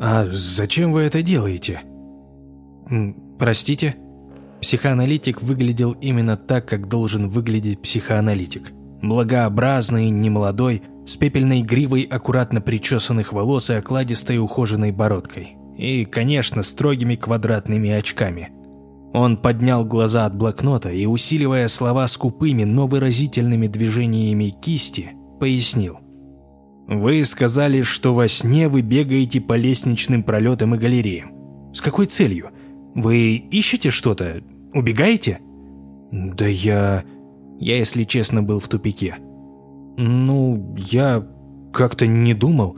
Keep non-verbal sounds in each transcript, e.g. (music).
«А зачем вы это делаете?» «Простите?» Психоаналитик выглядел именно так, как должен выглядеть психоаналитик. Благообразный, немолодой, с пепельной гривой аккуратно причесанных волос и окладистой ухоженной бородкой. И, конечно, строгими квадратными очками. Он поднял глаза от блокнота и, усиливая слова скупыми, но выразительными движениями кисти, пояснил. «Вы сказали, что во сне вы бегаете по лестничным пролетам и галереям. С какой целью? Вы ищете что-то? Убегаете?» «Да я...» Я, если честно, был в тупике. «Ну, я как-то не думал.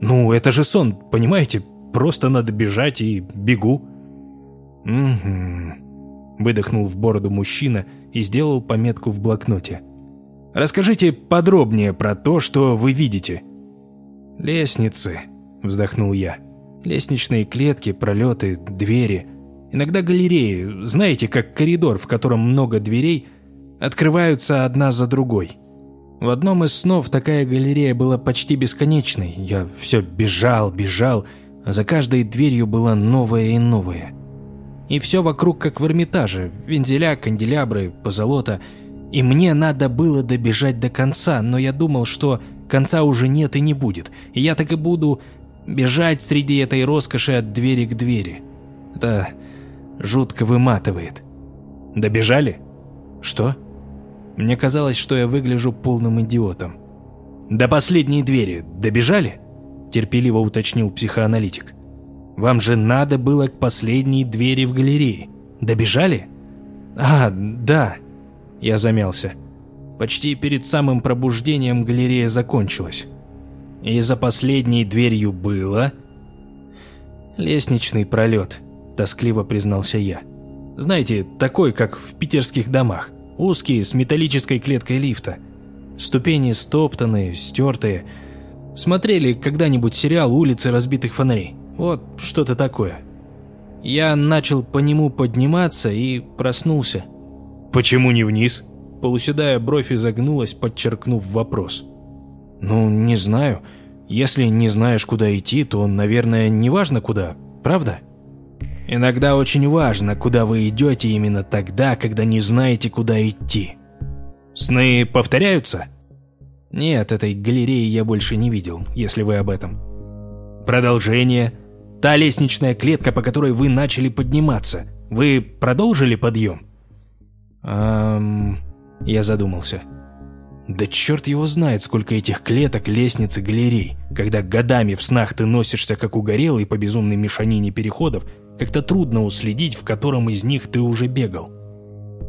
Ну, это же сон, понимаете? Просто надо бежать и бегу». «Угу», — выдохнул в бороду мужчина и сделал пометку в блокноте. «Расскажите подробнее про то, что вы видите». «Лестницы», — вздохнул я. «Лестничные клетки, пролеты, двери. Иногда галереи. Знаете, как коридор, в котором много дверей, открываются одна за другой». В одном из снов такая галерея была почти бесконечной. Я все бежал, бежал, а за каждой дверью было новое и новое. И все вокруг как в Эрмитаже. Вензеля, канделябры, позолота. И мне надо было добежать до конца, но я думал, что конца уже нет и не будет. И я так и буду бежать среди этой роскоши от двери к двери. Это жутко выматывает. Добежали? Что? Мне казалось, что я выгляжу полным идиотом. «До последней двери добежали?» – терпеливо уточнил психоаналитик. «Вам же надо было к последней двери в галерее. Добежали?» «А, да». Я замялся. Почти перед самым пробуждением галерея закончилась. И за последней дверью было... «Лестничный пролет», – тоскливо признался я. «Знаете, такой, как в питерских домах узкие, с металлической клеткой лифта. Ступени стоптанные, стертые. Смотрели когда-нибудь сериал «Улицы разбитых фонарей»? Вот что-то такое. Я начал по нему подниматься и проснулся. «Почему не вниз?» Полуседая бровь изогнулась, подчеркнув вопрос. «Ну, не знаю. Если не знаешь, куда идти, то, наверное, не важно куда, правда?» Иногда очень важно, куда вы идете именно тогда, когда не знаете, куда идти. Сны повторяются? Нет, этой галереи я больше не видел, если вы об этом. Продолжение. Та лестничная клетка, по которой вы начали подниматься. Вы продолжили подъем? Эм... Я задумался. Да черт его знает, сколько этих клеток, лестниц и галерей. Когда годами в снах ты носишься, как угорелый по безумной мешанине переходов, как-то трудно уследить, в котором из них ты уже бегал.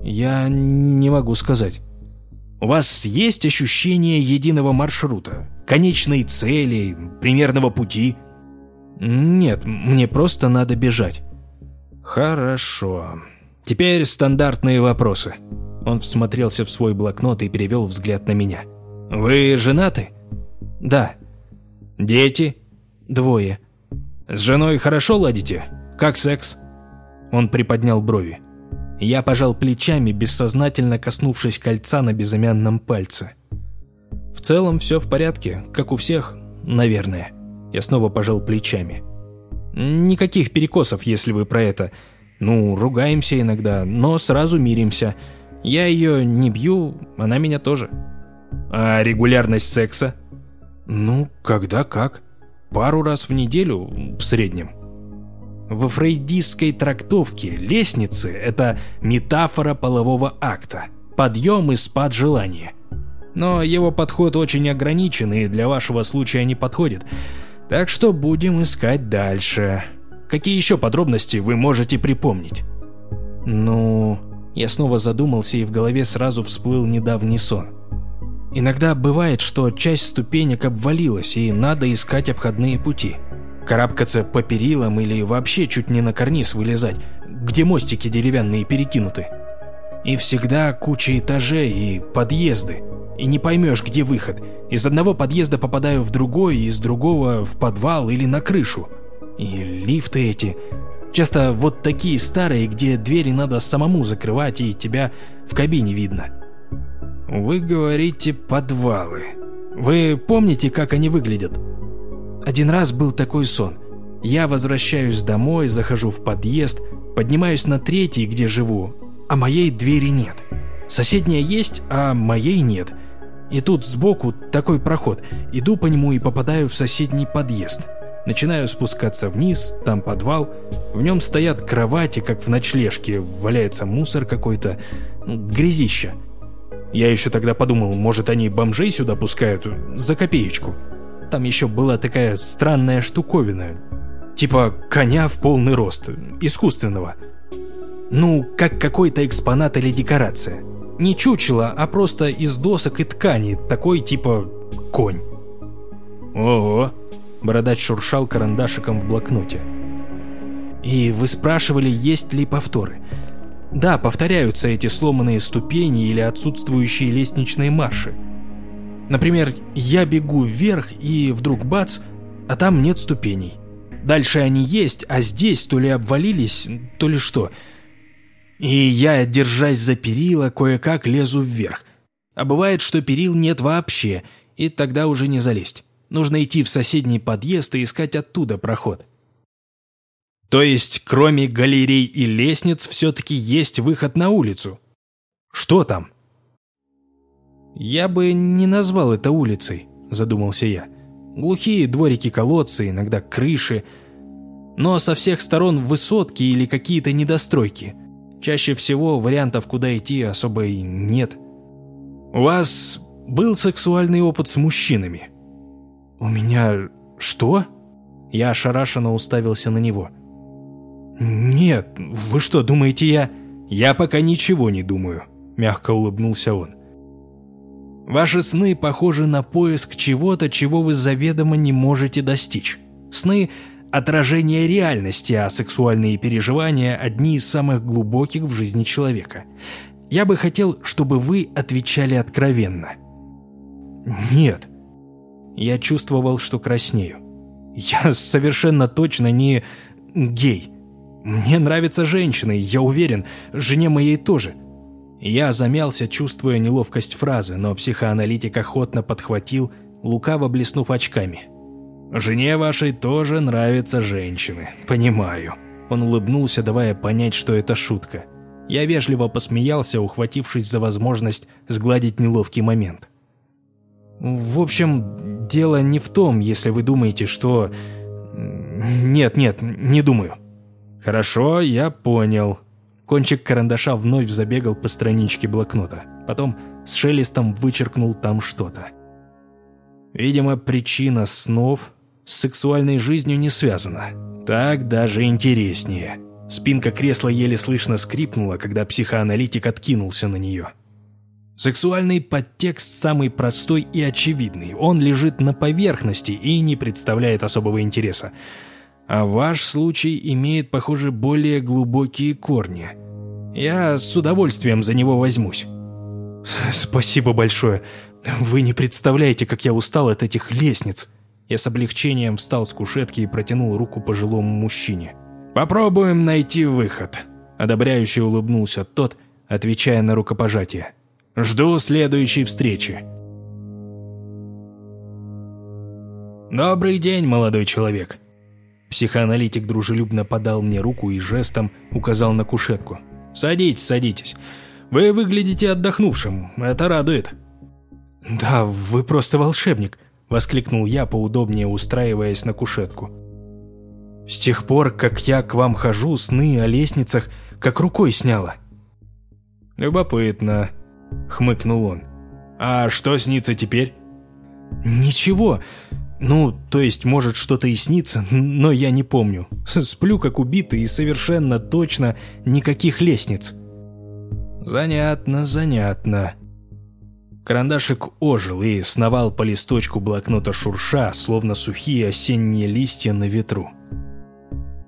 Я не могу сказать. У вас есть ощущение единого маршрута, конечной цели, примерного пути? Нет, мне просто надо бежать. Хорошо. Теперь стандартные вопросы. Он всмотрелся в свой блокнот и перевел взгляд на меня. Вы женаты? Да. Дети? Двое. С женой хорошо ладите? Как секс?» Он приподнял брови. Я пожал плечами, бессознательно коснувшись кольца на безымянном пальце. «В целом все в порядке, как у всех, наверное». Я снова пожал плечами. «Никаких перекосов, если вы про это. Ну, ругаемся иногда, но сразу миримся. Я ее не бью, она меня тоже». «А регулярность секса?» «Ну, когда как. Пару раз в неделю в среднем». Во фрейдистской трактовке лестницы – это метафора полового акта, подъем и спад желания. Но его подход очень ограничен и для вашего случая не подходит. Так что будем искать дальше. Какие еще подробности вы можете припомнить? Ну, я снова задумался и в голове сразу всплыл недавний сон. Иногда бывает, что часть ступенек обвалилась и надо искать обходные пути – Карабкаться по перилам или вообще чуть не на карниз вылезать, где мостики деревянные перекинуты. И всегда куча этажей и подъезды. И не поймешь, где выход. Из одного подъезда попадаю в другой, из другого в подвал или на крышу. И лифты эти. Часто вот такие старые, где двери надо самому закрывать, и тебя в кабине видно. Вы говорите «подвалы». Вы помните, как они выглядят? Один раз был такой сон. Я возвращаюсь домой, захожу в подъезд, поднимаюсь на третий, где живу, а моей двери нет. Соседняя есть, а моей нет. И тут сбоку такой проход. Иду по нему и попадаю в соседний подъезд. Начинаю спускаться вниз, там подвал. В нем стоят кровати, как в ночлежке, валяется мусор какой-то, грязища. Я еще тогда подумал, может они бомжей сюда пускают за копеечку. Там еще была такая странная штуковина, типа коня в полный рост, искусственного. Ну, как какой-то экспонат или декорация. Не чучело, а просто из досок и ткани, такой типа конь. Ого, бородач шуршал карандашиком в блокноте. И вы спрашивали, есть ли повторы. Да, повторяются эти сломанные ступени или отсутствующие лестничные марши. Например, я бегу вверх и вдруг бац, а там нет ступеней. Дальше они есть, а здесь то ли обвалились, то ли что. И я, держась за перила, кое-как лезу вверх. А бывает, что перил нет вообще, и тогда уже не залезть. Нужно идти в соседний подъезд и искать оттуда проход. То есть, кроме галерей и лестниц, все-таки есть выход на улицу. Что там? Я бы не назвал это улицей, задумался я. Глухие дворики-колодцы, иногда крыши. Но со всех сторон высотки или какие-то недостройки. Чаще всего вариантов, куда идти, особо и нет. У вас был сексуальный опыт с мужчинами? У меня... что? Я ошарашенно уставился на него. «Нет, вы что, думаете, я...» «Я пока ничего не думаю», — мягко улыбнулся он. «Ваши сны похожи на поиск чего-то, чего вы заведомо не можете достичь. Сны — отражение реальности, а сексуальные переживания — одни из самых глубоких в жизни человека. Я бы хотел, чтобы вы отвечали откровенно». «Нет». Я чувствовал, что краснею. «Я совершенно точно не гей». Мне нравятся женщины, я уверен, жене моей тоже. Я замялся, чувствуя неловкость фразы, но психоаналитик охотно подхватил, лукаво блеснув очками. «Жене вашей тоже нравятся женщины, понимаю». Он улыбнулся, давая понять, что это шутка. Я вежливо посмеялся, ухватившись за возможность сгладить неловкий момент. «В общем, дело не в том, если вы думаете, что...» «Нет, нет, не думаю». «Хорошо, я понял». Кончик карандаша вновь забегал по страничке блокнота. Потом с шелестом вычеркнул там что-то. Видимо, причина снов с сексуальной жизнью не связана. Так даже интереснее. Спинка кресла еле слышно скрипнула, когда психоаналитик откинулся на нее. Сексуальный подтекст самый простой и очевидный. Он лежит на поверхности и не представляет особого интереса а ваш случай имеет, похоже, более глубокие корни. Я с удовольствием за него возьмусь». «Спасибо большое. Вы не представляете, как я устал от этих лестниц». Я с облегчением встал с кушетки и протянул руку пожилому мужчине. «Попробуем найти выход», — одобряюще улыбнулся тот, отвечая на рукопожатие. «Жду следующей встречи». «Добрый день, молодой человек», Психоаналитик дружелюбно подал мне руку и жестом указал на кушетку. «Садитесь, садитесь. Вы выглядите отдохнувшим, это радует». «Да, вы просто волшебник», — воскликнул я, поудобнее устраиваясь на кушетку. «С тех пор, как я к вам хожу, сны о лестницах как рукой сняло». «Любопытно», — хмыкнул он. «А что снится теперь?» «Ничего. Ну, то есть, может, что-то и снится, но я не помню. Сплю как убитый и совершенно точно никаких лестниц. Занятно, занятно. Карандашик ожил и сновал по листочку блокнота шурша, словно сухие осенние листья на ветру.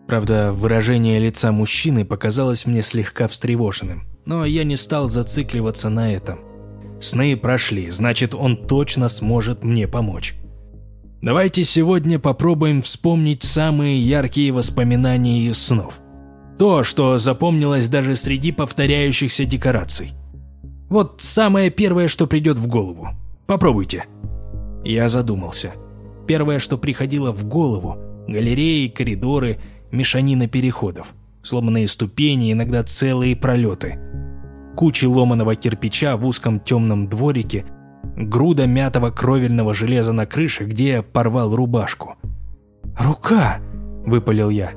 Правда, выражение лица мужчины показалось мне слегка встревоженным, но я не стал зацикливаться на этом. Сны прошли, значит, он точно сможет мне помочь. Давайте сегодня попробуем вспомнить самые яркие воспоминания из снов. То, что запомнилось даже среди повторяющихся декораций. Вот самое первое, что придет в голову. Попробуйте. Я задумался. Первое, что приходило в голову, Галереи, коридоры, мешанина переходов. Сломанные ступени, иногда целые пролеты. Кучи ломаного кирпича в узком темном дворике, груда мятого кровельного железа на крыше, где я порвал рубашку. «Рука!» – выпалил я.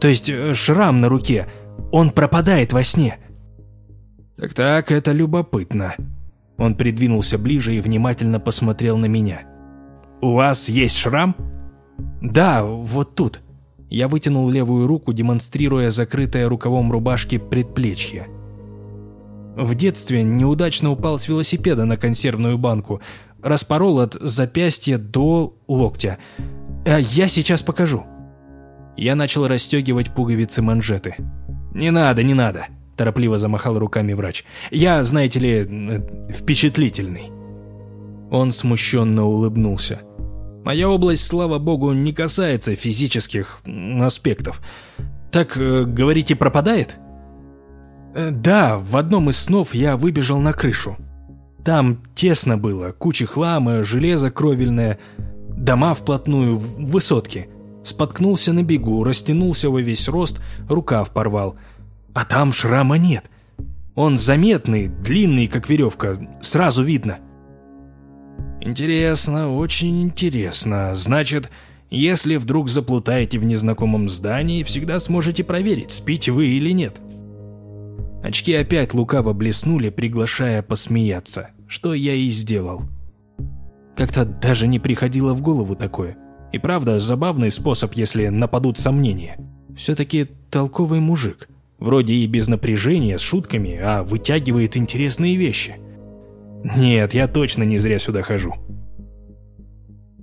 «То есть э, шрам на руке, он пропадает во сне!» «Так-так, это любопытно». Он придвинулся ближе и внимательно посмотрел на меня. «У вас есть шрам?» «Да, вот тут». Я вытянул левую руку, демонстрируя закрытое рукавом рубашки предплечье. В детстве неудачно упал с велосипеда на консервную банку, распорол от запястья до локтя. А я сейчас покажу. Я начал расстегивать пуговицы манжеты. «Не надо, не надо», – торопливо замахал руками врач. «Я, знаете ли, впечатлительный». Он смущенно улыбнулся. Моя область, слава богу, не касается физических аспектов. Так, э, говорите, пропадает? Э, да, в одном из снов я выбежал на крышу. Там тесно было, куча хлама, железо кровельное, дома вплотную, высотки. Споткнулся на бегу, растянулся во весь рост, рукав порвал. А там шрама нет. Он заметный, длинный, как веревка, сразу видно. Интересно, очень интересно. Значит, если вдруг заплутаете в незнакомом здании, всегда сможете проверить, спите вы или нет. Очки опять лукаво блеснули, приглашая посмеяться, что я и сделал. Как-то даже не приходило в голову такое. И правда, забавный способ, если нападут сомнения. Все-таки толковый мужик. Вроде и без напряжения, с шутками, а вытягивает интересные вещи. Нет, я точно не зря сюда хожу.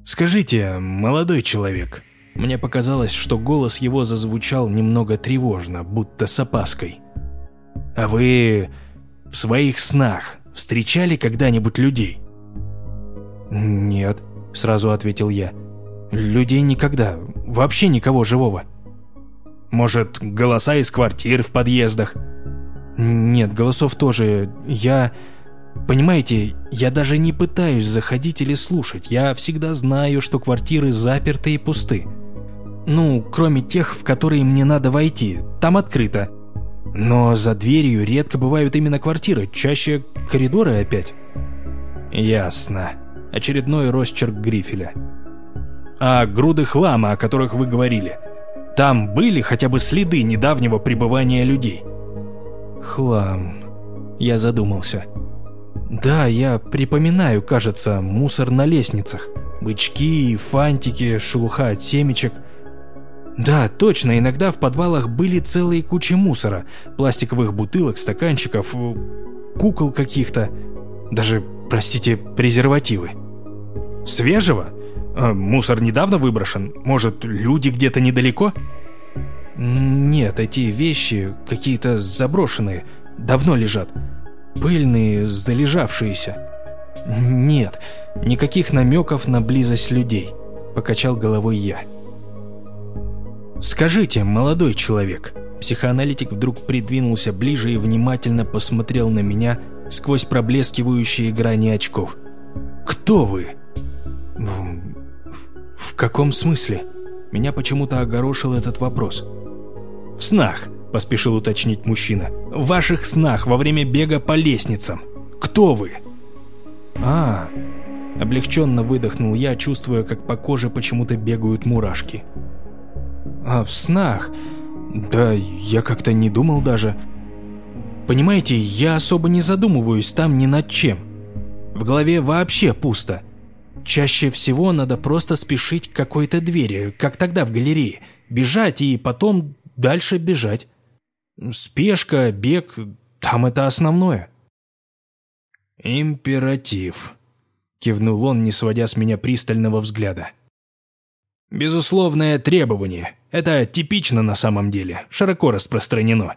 Скажите, молодой человек, мне показалось, что голос его зазвучал немного тревожно, будто с опаской. А вы в своих снах встречали когда-нибудь людей? Нет, сразу ответил я. Людей никогда, вообще никого живого. Может, голоса из квартир в подъездах? Нет, голосов тоже. Я... Понимаете, я даже не пытаюсь заходить или слушать. Я всегда знаю, что квартиры заперты и пусты. Ну, кроме тех, в которые мне надо войти. Там открыто. Но за дверью редко бывают именно квартиры, чаще коридоры опять. Ясно. Очередной росчерк грифеля. А груды хлама, о которых вы говорили, там были хотя бы следы недавнего пребывания людей? Хлам. Я задумался. Да, я припоминаю, кажется, мусор на лестницах. Бычки, фантики, шелуха от семечек. Да, точно, иногда в подвалах были целые кучи мусора. Пластиковых бутылок, стаканчиков, кукол каких-то. Даже, простите, презервативы. Свежего? А мусор недавно выброшен? Может, люди где-то недалеко? Нет, эти вещи какие-то заброшенные, давно лежат. Пыльные, залежавшиеся. Нет, никаких намеков на близость людей, покачал головой я. Скажите, молодой человек, психоаналитик вдруг придвинулся ближе и внимательно посмотрел на меня сквозь проблескивающие грани очков. Кто вы? В, в, в каком смысле? Меня почему-то огорошил этот вопрос. В снах поспешил уточнить мужчина. «В ваших снах во время бега по лестницам. Кто вы?» «А, облегченно выдохнул я, чувствуя, как по коже почему-то бегают мурашки. «А в снах? Да я как-то не думал даже. Понимаете, я особо не задумываюсь там ни над чем. В голове вообще пусто. Чаще всего надо просто спешить к какой-то двери, как тогда в галерее, бежать и потом дальше бежать. Спешка, бег, там это основное. «Императив», — кивнул он, не сводя с меня пристального взгляда. «Безусловное требование. Это типично на самом деле, широко распространено.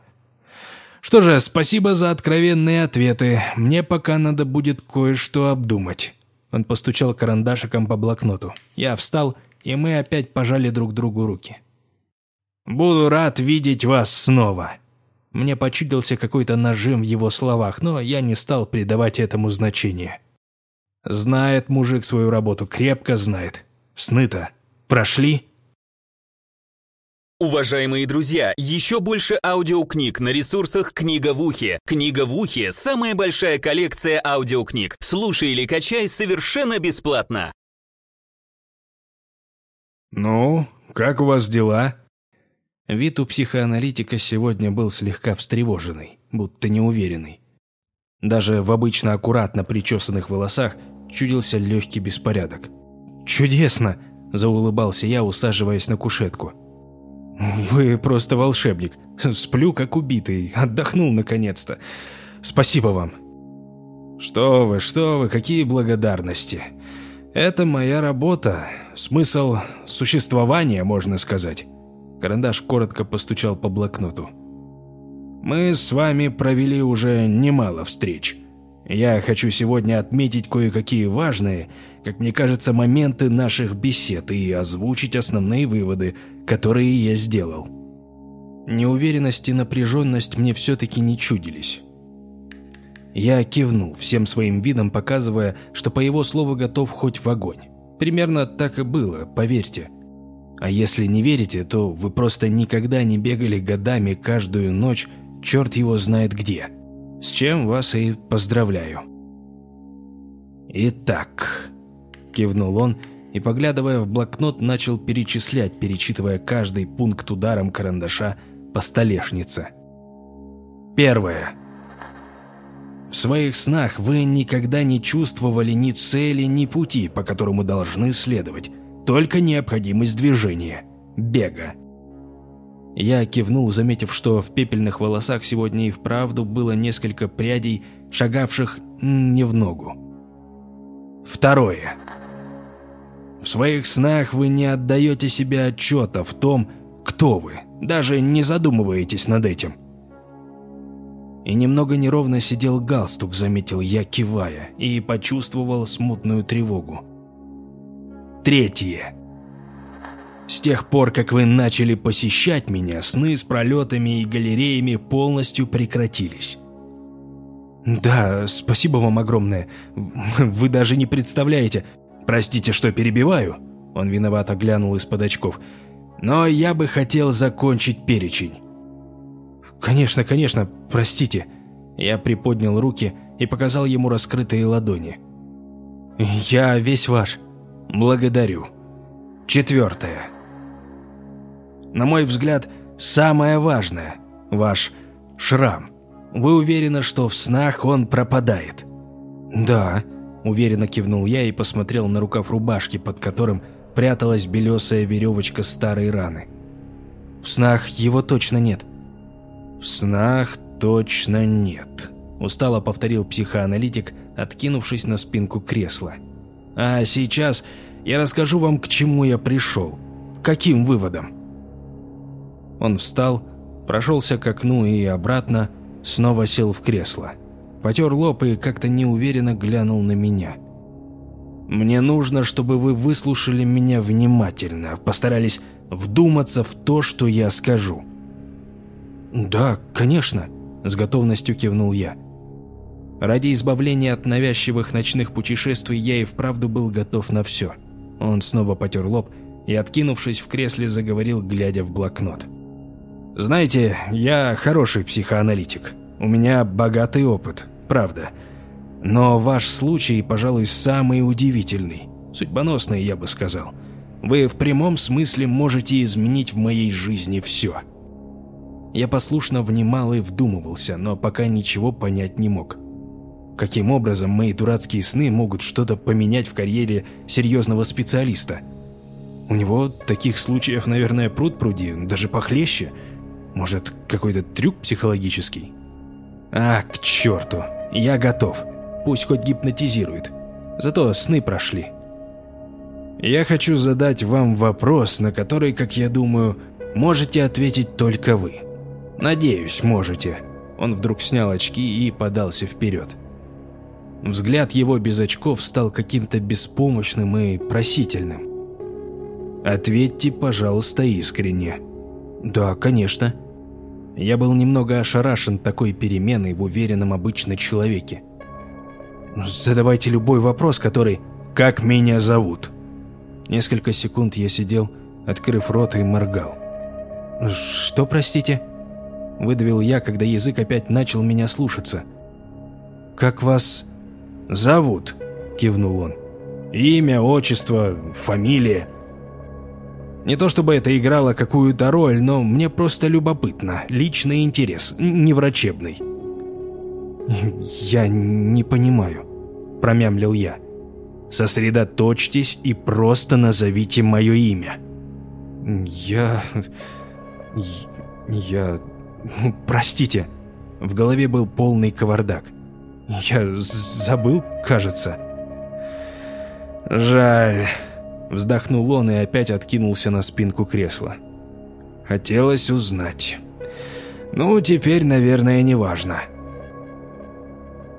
Что же, спасибо за откровенные ответы. Мне пока надо будет кое-что обдумать». Он постучал карандашиком по блокноту. Я встал, и мы опять пожали друг другу руки. «Буду рад видеть вас снова», мне почудился какой-то нажим в его словах, но я не стал придавать этому значения. Знает мужик свою работу, крепко знает. Сны-то прошли? Уважаемые друзья, еще больше аудиокниг на ресурсах «Книга в ухе». «Книга в ухе» — самая большая коллекция аудиокниг. Слушай или качай совершенно бесплатно. «Ну, как у вас дела?» Вид у психоаналитика сегодня был слегка встревоженный, будто неуверенный. Даже в обычно аккуратно причесанных волосах чудился легкий беспорядок. «Чудесно!» – заулыбался я, усаживаясь на кушетку. «Вы просто волшебник. Сплю как убитый. Отдохнул наконец-то. Спасибо вам». «Что вы, что вы, какие благодарности. Это моя работа. Смысл существования, можно сказать». Карандаш коротко постучал по блокноту. «Мы с вами провели уже немало встреч. Я хочу сегодня отметить кое-какие важные, как мне кажется, моменты наших бесед и озвучить основные выводы, которые я сделал. Неуверенность и напряженность мне все-таки не чудились. Я кивнул, всем своим видом показывая, что по его слову готов хоть в огонь. Примерно так и было, поверьте. А если не верите, то вы просто никогда не бегали годами каждую ночь, черт его знает где. С чем вас и поздравляю. Итак, кивнул он и, поглядывая в блокнот, начал перечислять, перечитывая каждый пункт ударом карандаша по столешнице. Первое. В своих снах вы никогда не чувствовали ни цели, ни пути, по которому должны следовать, только необходимость движения, бега. Я кивнул, заметив, что в пепельных волосах сегодня и вправду было несколько прядей, шагавших не в ногу. Второе. В своих снах вы не отдаете себе отчета в том, кто вы, даже не задумываетесь над этим. И немного неровно сидел галстук, заметил я, кивая, и почувствовал смутную тревогу. Третье. С тех пор, как вы начали посещать меня, сны с пролетами и галереями полностью прекратились. Да, спасибо вам огромное. Вы даже не представляете, «Простите, что перебиваю», — он виновато глянул из-под очков, «но я бы хотел закончить перечень». «Конечно, конечно, простите». Я приподнял руки и показал ему раскрытые ладони. «Я весь ваш». «Благодарю». Четвертое. На мой взгляд, самое важное – ваш шрам. Вы уверены, что в снах он пропадает? Да. Уверенно кивнул я и посмотрел на рукав рубашки, под которым пряталась белесая веревочка старой раны. В снах его точно нет. В снах точно нет. Устало повторил психоаналитик, откинувшись на спинку кресла. А сейчас я расскажу вам, к чему я пришел. Каким выводом? Он встал, прошелся к окну и обратно, снова сел в кресло потер лоб и как-то неуверенно глянул на меня. «Мне нужно, чтобы вы выслушали меня внимательно, постарались вдуматься в то, что я скажу». «Да, конечно», – с готовностью кивнул я. Ради избавления от навязчивых ночных путешествий я и вправду был готов на все. Он снова потер лоб и, откинувшись в кресле, заговорил, глядя в блокнот. «Знаете, я хороший психоаналитик. У меня богатый опыт правда. Но ваш случай, пожалуй, самый удивительный. Судьбоносный, я бы сказал. Вы в прямом смысле можете изменить в моей жизни все. Я послушно внимал и вдумывался, но пока ничего понять не мог. Каким образом мои дурацкие сны могут что-то поменять в карьере серьезного специалиста? У него таких случаев, наверное, пруд пруди, даже похлеще. Может, какой-то трюк психологический? А, к черту! Я готов. Пусть хоть гипнотизирует. Зато сны прошли. Я хочу задать вам вопрос, на который, как я думаю, можете ответить только вы. Надеюсь, можете. Он вдруг снял очки и подался вперед. Взгляд его без очков стал каким-то беспомощным и просительным. Ответьте, пожалуйста, искренне. Да, конечно. Я был немного ошарашен такой переменой в уверенном обычно человеке. «Задавайте любой вопрос, который... Как меня зовут?» Несколько секунд я сидел, открыв рот и моргал. «Что, простите?» Выдавил я, когда язык опять начал меня слушаться. «Как вас зовут?» – кивнул он. «Имя, отчество, фамилия?» Не то чтобы это играло какую-то роль, но мне просто любопытно, личный интерес, не врачебный. (laughs) «Я не понимаю», – промямлил я. «Сосредоточьтесь и просто назовите мое имя». «Я... я... (laughs) простите». В голове был полный кавардак. «Я забыл, кажется». «Жаль», — вздохнул он и опять откинулся на спинку кресла. «Хотелось узнать. Ну, теперь, наверное, не важно».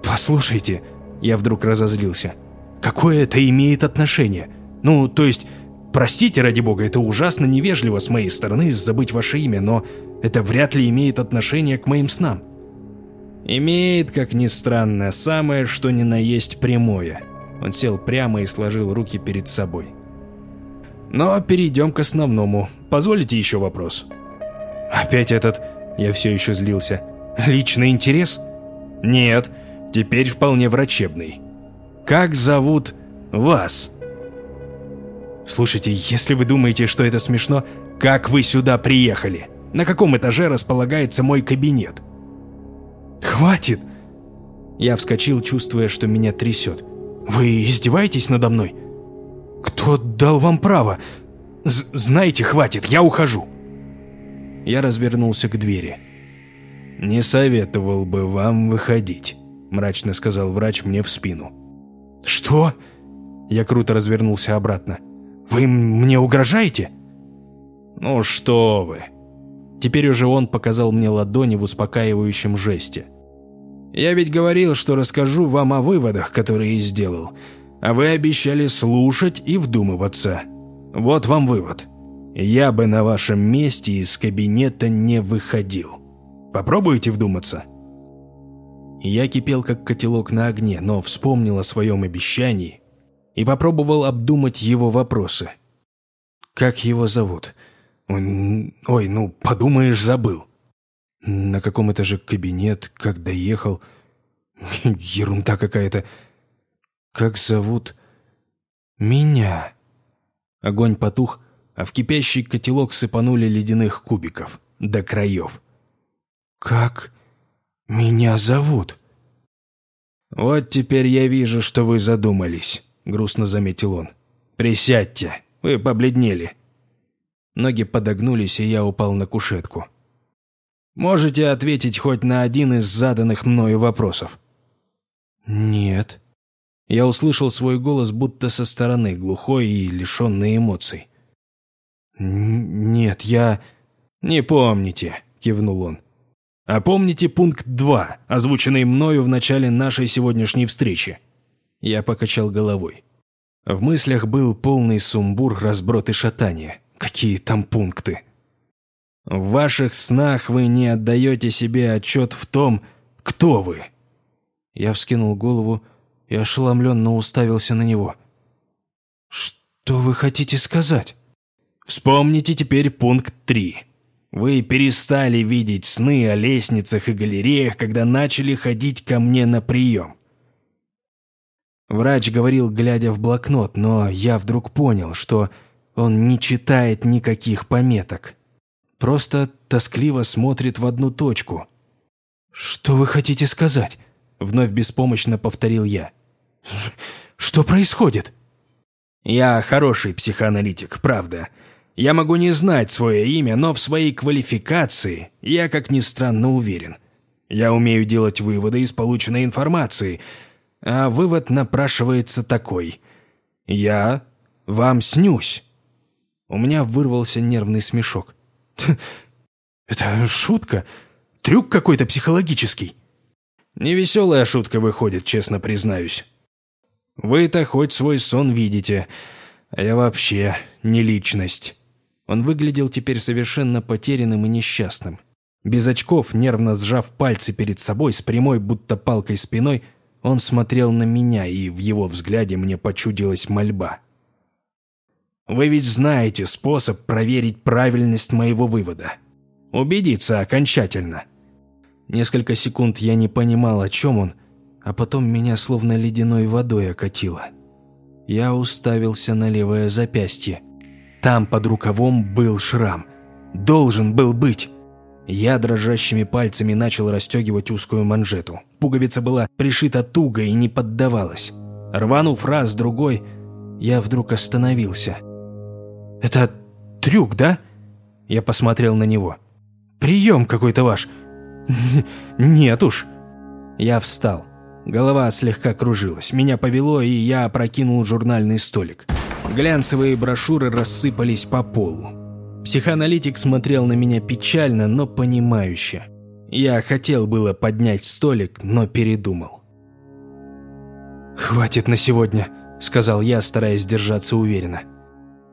«Послушайте», — я вдруг разозлился, — «какое это имеет отношение? Ну, то есть, простите, ради бога, это ужасно невежливо с моей стороны забыть ваше имя, но это вряд ли имеет отношение к моим снам». «Имеет, как ни странно, самое, что ни на есть прямое». Он сел прямо и сложил руки перед собой. «Но перейдем к основному. Позволите еще вопрос?» «Опять этот...» Я все еще злился. «Личный интерес?» «Нет, теперь вполне врачебный. Как зовут вас?» «Слушайте, если вы думаете, что это смешно, как вы сюда приехали? На каком этаже располагается мой кабинет?» «Хватит!» Я вскочил, чувствуя, что меня трясет. «Вы издеваетесь надо мной? Кто дал вам право? З знаете, хватит, я ухожу!» Я развернулся к двери. «Не советовал бы вам выходить», – мрачно сказал врач мне в спину. «Что?» Я круто развернулся обратно. «Вы мне угрожаете?» «Ну что вы!» Теперь уже он показал мне ладони в успокаивающем жесте. «Я ведь говорил, что расскажу вам о выводах, которые сделал, а вы обещали слушать и вдумываться. Вот вам вывод. Я бы на вашем месте из кабинета не выходил. Попробуйте вдуматься?» Я кипел, как котелок на огне, но вспомнил о своем обещании и попробовал обдумать его вопросы. «Как его зовут?» Ой, ну, подумаешь, забыл. На каком этаже кабинет, как доехал. Ерунда какая-то. Как зовут меня? Огонь потух, а в кипящий котелок сыпанули ледяных кубиков до краев. Как меня зовут? Вот теперь я вижу, что вы задумались, грустно заметил он. Присядьте, вы побледнели. Ноги подогнулись, и я упал на кушетку. «Можете ответить хоть на один из заданных мною вопросов?» «Нет». Я услышал свой голос будто со стороны, глухой и лишенный эмоций. «Нет, я...» «Не помните», — кивнул он. «А помните пункт 2, озвученный мною в начале нашей сегодняшней встречи?» Я покачал головой. В мыслях был полный сумбур, разброд и шатание. Какие там пункты? В ваших снах вы не отдаете себе отчет в том, кто вы. Я вскинул голову и ошеломленно уставился на него. Что вы хотите сказать? Вспомните теперь пункт 3. Вы перестали видеть сны о лестницах и галереях, когда начали ходить ко мне на прием. Врач говорил, глядя в блокнот, но я вдруг понял, что он не читает никаких пометок. Просто тоскливо смотрит в одну точку. «Что вы хотите сказать?» Вновь беспомощно повторил я. «Что происходит?» «Я хороший психоаналитик, правда. Я могу не знать свое имя, но в своей квалификации я, как ни странно, уверен. Я умею делать выводы из полученной информации, а вывод напрашивается такой. Я вам снюсь». У меня вырвался нервный смешок. (laughs) «Это шутка? Трюк какой-то психологический?» «Невеселая шутка выходит, честно признаюсь. Вы-то хоть свой сон видите, а я вообще не личность». Он выглядел теперь совершенно потерянным и несчастным. Без очков, нервно сжав пальцы перед собой, с прямой, будто палкой спиной, он смотрел на меня, и в его взгляде мне почудилась мольба. Вы ведь знаете способ проверить правильность моего вывода. Убедиться окончательно. Несколько секунд я не понимал, о чем он, а потом меня словно ледяной водой окатило. Я уставился на левое запястье. Там под рукавом был шрам. Должен был быть. Я дрожащими пальцами начал расстегивать узкую манжету. Пуговица была пришита туго и не поддавалась. Рванув раз, другой, я вдруг остановился. «Это трюк, да?» Я посмотрел на него. «Прием какой-то ваш!» «Нет уж!» Я встал. Голова слегка кружилась. Меня повело, и я опрокинул журнальный столик. Глянцевые брошюры рассыпались по полу. Психоаналитик смотрел на меня печально, но понимающе. Я хотел было поднять столик, но передумал. «Хватит на сегодня», — сказал я, стараясь держаться уверенно.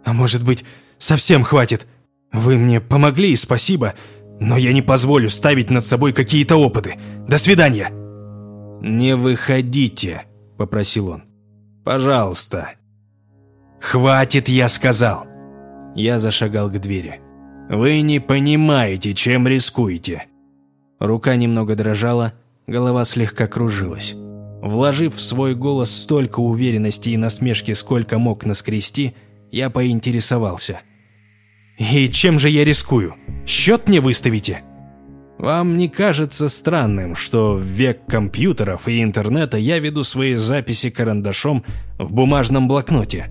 «А может быть, совсем хватит? Вы мне помогли, спасибо, но я не позволю ставить над собой какие-то опыты. До свидания!» «Не выходите», — попросил он. «Пожалуйста». «Хватит, я сказал!» Я зашагал к двери. «Вы не понимаете, чем рискуете». Рука немного дрожала, голова слегка кружилась. Вложив в свой голос столько уверенности и насмешки, сколько мог наскрести, я поинтересовался. «И чем же я рискую? Счет мне выставите?» Вам не кажется странным, что в век компьютеров и интернета я веду свои записи карандашом в бумажном блокноте?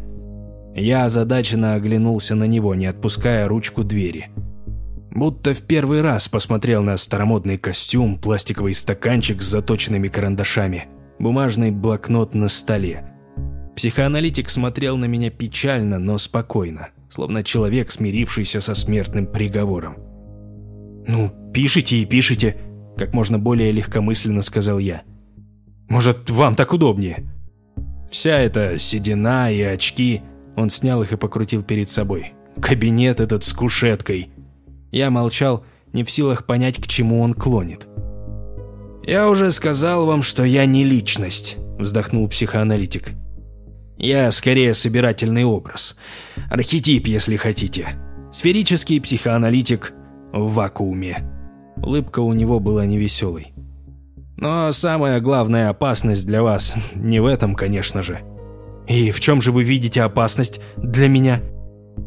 Я озадаченно оглянулся на него, не отпуская ручку двери. Будто в первый раз посмотрел на старомодный костюм, пластиковый стаканчик с заточенными карандашами, бумажный блокнот на столе. Психоаналитик смотрел на меня печально, но спокойно, словно человек, смирившийся со смертным приговором. «Ну, пишите и пишите», – как можно более легкомысленно сказал я. «Может, вам так удобнее?» Вся эта седина и очки, он снял их и покрутил перед собой. Кабинет этот с кушеткой. Я молчал, не в силах понять, к чему он клонит. «Я уже сказал вам, что я не личность», – вздохнул психоаналитик. «Я скорее собирательный образ. Архетип, если хотите. Сферический психоаналитик в вакууме. Улыбка у него была невеселой. Но самая главная опасность для вас (laughs) не в этом, конечно же. И в чем же вы видите опасность для меня?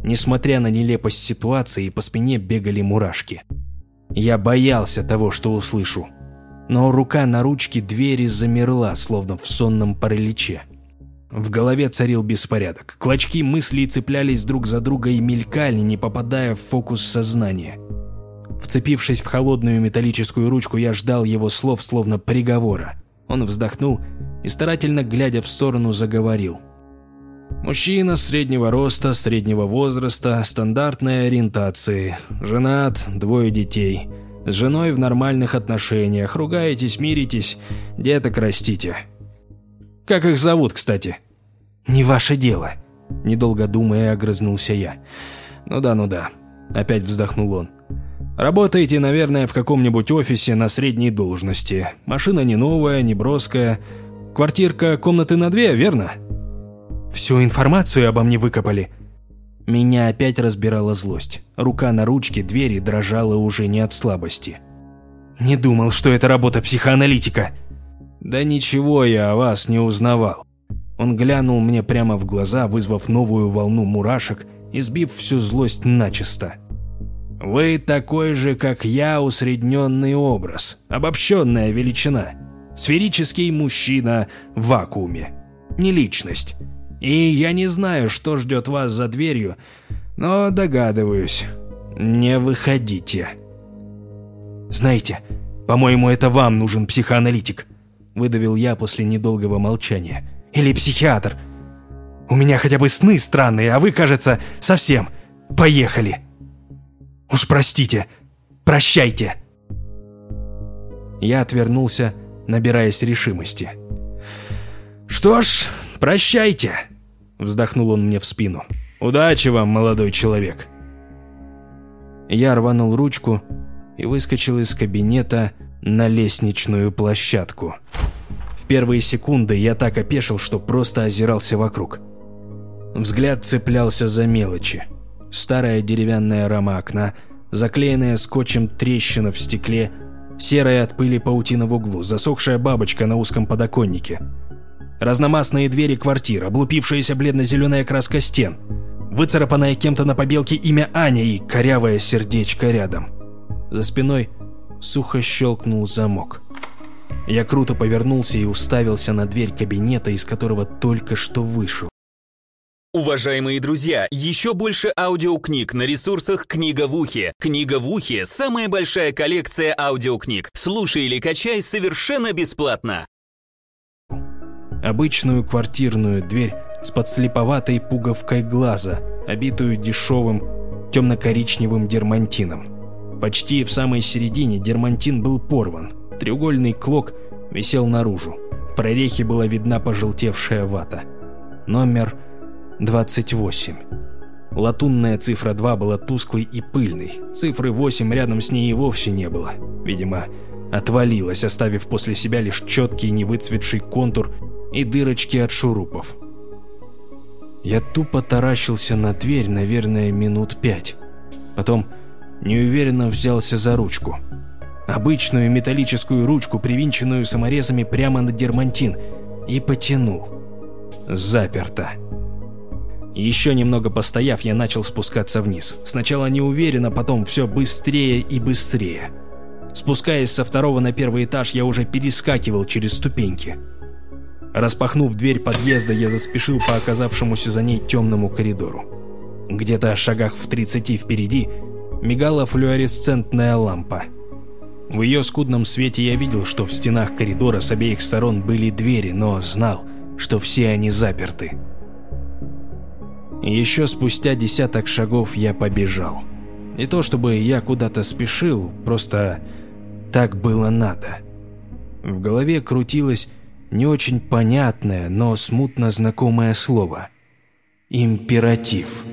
Несмотря на нелепость ситуации, по спине бегали мурашки. Я боялся того, что услышу. Но рука на ручке двери замерла, словно в сонном параличе. В голове царил беспорядок. Клочки мыслей цеплялись друг за друга и мелькали, не попадая в фокус сознания. Вцепившись в холодную металлическую ручку, я ждал его слов, словно приговора. Он вздохнул и, старательно глядя в сторону, заговорил. Мужчина среднего роста, среднего возраста, стандартной ориентации, женат, двое детей. С женой в нормальных отношениях, ругаетесь, миритесь, деток растите. Как их зовут, кстати? Не ваше дело. Недолго думая, огрызнулся я. Ну да, ну да. Опять вздохнул он. Работаете, наверное, в каком-нибудь офисе на средней должности. Машина не новая, не броская. Квартирка комнаты на две, верно? Всю информацию обо мне выкопали. Меня опять разбирала злость. Рука на ручке двери дрожала уже не от слабости. Не думал, что это работа психоаналитика. Да ничего я о вас не узнавал. Он глянул мне прямо в глаза, вызвав новую волну мурашек и сбив всю злость начисто. Вы такой же, как я, усредненный образ, обобщенная величина. Сферический мужчина в вакууме. Не личность. И я не знаю, что ждет вас за дверью, но догадываюсь. Не выходите. Знаете, по-моему, это вам нужен психоаналитик, выдавил я после недолгого молчания. Или психиатр. У меня хотя бы сны странные, а вы, кажется, совсем. Поехали. Уж простите. Прощайте. Я отвернулся, набираясь решимости. «Что ж, прощайте», — вздохнул он мне в спину. «Удачи вам, молодой человек». Я рванул ручку и выскочил из кабинета на лестничную площадку. В первые секунды я так опешил, что просто озирался вокруг. Взгляд цеплялся за мелочи старая деревянная рама окна, Заклеенная скотчем трещина в стекле, серая от пыли паутина в углу, засохшая бабочка на узком подоконнике. Разномастные двери квартир, облупившаяся бледно-зеленая краска стен, выцарапанное кем-то на побелке имя Аня и корявое сердечко рядом. За спиной сухо щелкнул замок. Я круто повернулся и уставился на дверь кабинета, из которого только что вышел. Уважаемые друзья, еще больше аудиокниг на ресурсах «Книга в ухе». «Книга в ухе» — самая большая коллекция аудиокниг. Слушай или качай совершенно бесплатно. Обычную квартирную дверь с подслеповатой пуговкой глаза, обитую дешевым темно-коричневым дермантином. Почти в самой середине дермантин был порван, треугольный клок висел наружу. В прорехе была видна пожелтевшая вата. Номер 28. Латунная цифра 2 была тусклой и пыльной. Цифры 8 рядом с ней и вовсе не было. Видимо, отвалилась, оставив после себя лишь четкий невыцветший контур и дырочки от шурупов. Я тупо таращился на дверь, наверное, минут пять. Потом неуверенно взялся за ручку. Обычную металлическую ручку, привинченную саморезами прямо на дермантин, и потянул. Заперто. Еще немного постояв, я начал спускаться вниз. Сначала неуверенно, потом все быстрее и быстрее. Спускаясь со второго на первый этаж, я уже перескакивал через ступеньки. Распахнув дверь подъезда, я заспешил по оказавшемуся за ней темному коридору. Где-то в шагах в 30 впереди мигала флуоресцентная лампа. В ее скудном свете я видел, что в стенах коридора с обеих сторон были двери, но знал, что все они заперты. Еще спустя десяток шагов я побежал. Не то чтобы я куда-то спешил, просто так было надо. В голове крутилось не очень понятное, но смутно знакомое слово. Императив.